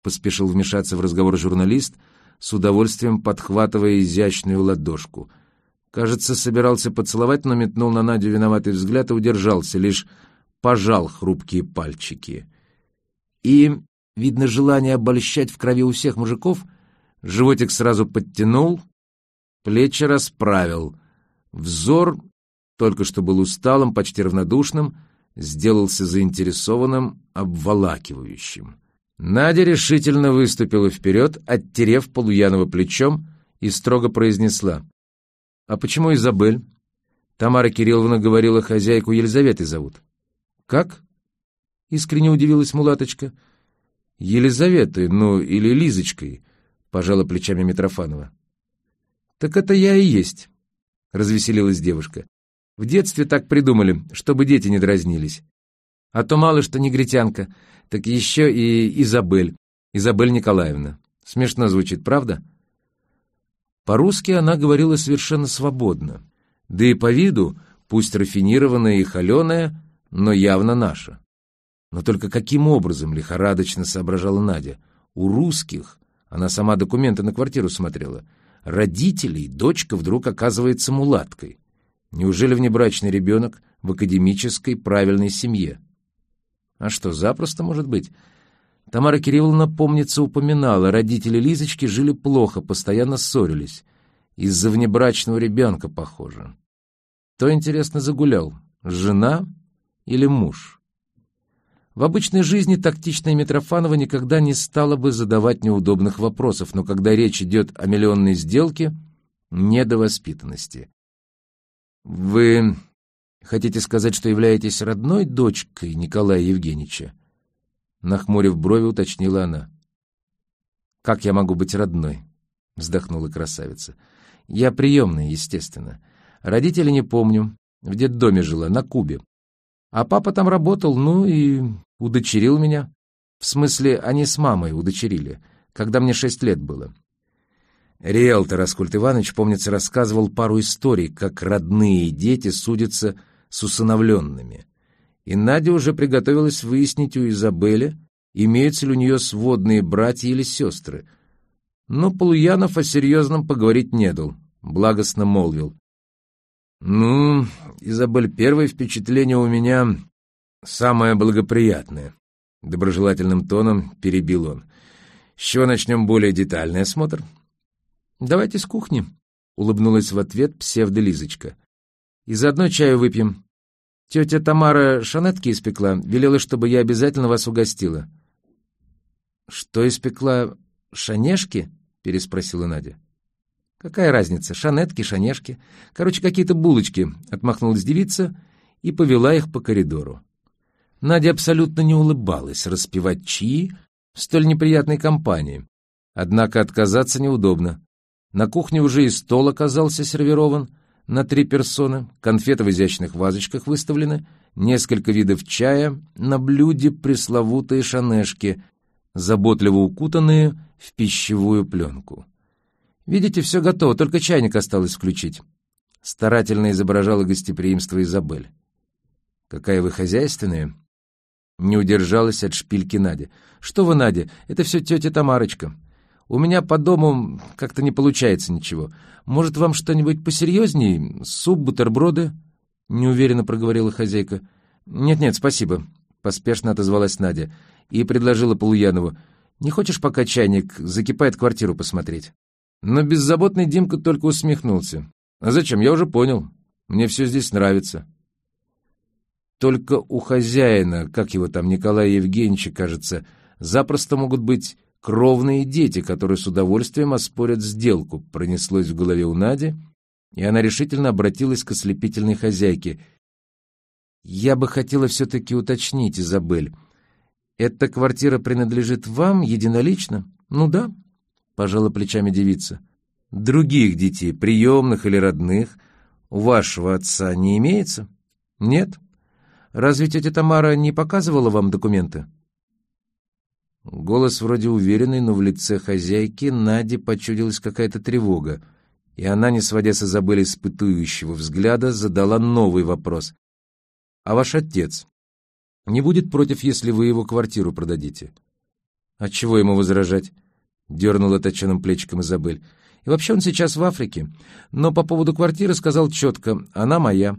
— поспешил вмешаться в разговор журналист, с удовольствием подхватывая изящную ладошку. Кажется, собирался поцеловать, но метнул на Надю виноватый взгляд и удержался, лишь пожал хрупкие пальчики. И, видно, желание обольщать в крови у всех мужиков, животик сразу подтянул, плечи расправил. Взор, только что был усталым, почти равнодушным, сделался заинтересованным, обволакивающим. Надя решительно выступила вперед, оттерев Полуянова плечом, и строго произнесла. «А почему Изабель?» Тамара Кирилловна говорила, хозяйку Елизаветой зовут. «Как?» — искренне удивилась мулаточка. «Елизаветой, ну, или Лизочкой», — пожала плечами Митрофанова. «Так это я и есть», — развеселилась девушка. «В детстве так придумали, чтобы дети не дразнились. А то мало что негритянка, так еще и Изабель, Изабель Николаевна. Смешно звучит, правда? По-русски она говорила совершенно свободно. Да и по виду, пусть рафинированная и холеная, но явно наша. Но только каким образом, лихорадочно соображала Надя, у русских, она сама документы на квартиру смотрела, родителей дочка вдруг оказывается мулаткой. Неужели внебрачный ребенок в академической правильной семье? А что, запросто может быть? Тамара Кирилловна, помнится, упоминала, родители Лизочки жили плохо, постоянно ссорились. Из-за внебрачного ребенка, похоже. То, интересно, загулял? Жена или муж? В обычной жизни тактичная Митрофанова никогда не стала бы задавать неудобных вопросов, но когда речь идет о миллионной сделке, не до воспитанности. «Вы Хотите сказать, что являетесь родной дочкой Николая Евгеньевича? Нахмурив брови, уточнила она. «Как я могу быть родной?» — вздохнула красавица. «Я приемная, естественно. Родителей не помню. В детдоме жила, на Кубе. А папа там работал, ну и удочерил меня. В смысле, они с мамой удочерили, когда мне шесть лет было. Риэлтор Аскольд Иванович, помнится, рассказывал пару историй, как родные дети судятся с усыновленными. И Надя уже приготовилась выяснить у Изабели, имеются ли у нее сводные братья или сестры. Но Полуянов о серьезном поговорить не дал, благостно молвил. «Ну, Изабель, первое впечатление у меня самое благоприятное», — доброжелательным тоном перебил он. «С чего начнем более детальный осмотр?» «Давайте с кухни», — улыбнулась в ответ псевдолизочка. И заодно чаю выпьем. Тетя Тамара шанетки испекла, велела, чтобы я обязательно вас угостила». «Что испекла? Шанешки?» — переспросила Надя. «Какая разница? Шанетки, шанешки. Короче, какие-то булочки», — отмахнулась девица и повела их по коридору. Надя абсолютно не улыбалась распевать чаи в столь неприятной компании. Однако отказаться неудобно. На кухне уже и стол оказался сервирован, на три персоны, конфеты в изящных вазочках выставлены, несколько видов чая, на блюде пресловутые шанешки, заботливо укутанные в пищевую пленку. «Видите, все готово, только чайник осталось включить», — старательно изображала гостеприимство Изабель. «Какая вы хозяйственная!» Не удержалась от шпильки Надя. «Что вы, Надя, это все тетя Тамарочка. У меня по дому как-то не получается ничего. Может, вам что-нибудь посерьезней? Суп, бутерброды?» Неуверенно проговорила хозяйка. «Нет-нет, спасибо», — поспешно отозвалась Надя и предложила Полуянову. «Не хочешь, пока чайник закипает, квартиру посмотреть?» Но беззаботный Димка только усмехнулся. «А зачем? Я уже понял. Мне все здесь нравится». Только у хозяина, как его там, Николая Евгеньевича, кажется, запросто могут быть кровные дети, которые с удовольствием оспорят сделку, пронеслось в голове у Нади, и она решительно обратилась к ослепительной хозяйке. «Я бы хотела все-таки уточнить, Изабель, эта квартира принадлежит вам единолично?» «Ну да», — пожала плечами девица. «Других детей, приемных или родных, у вашего отца не имеется?» «Нет. Разве тетя Тамара не показывала вам документы?» Голос вроде уверенный, но в лице хозяйки Наде почудилась какая-то тревога, и она, не сводя с Изабель испытующего взгляда, задала новый вопрос. «А ваш отец не будет против, если вы его квартиру продадите?» «А чего ему возражать?» — дернула точеным плечиком Изабель. «И вообще он сейчас в Африке. Но по поводу квартиры сказал четко, она моя.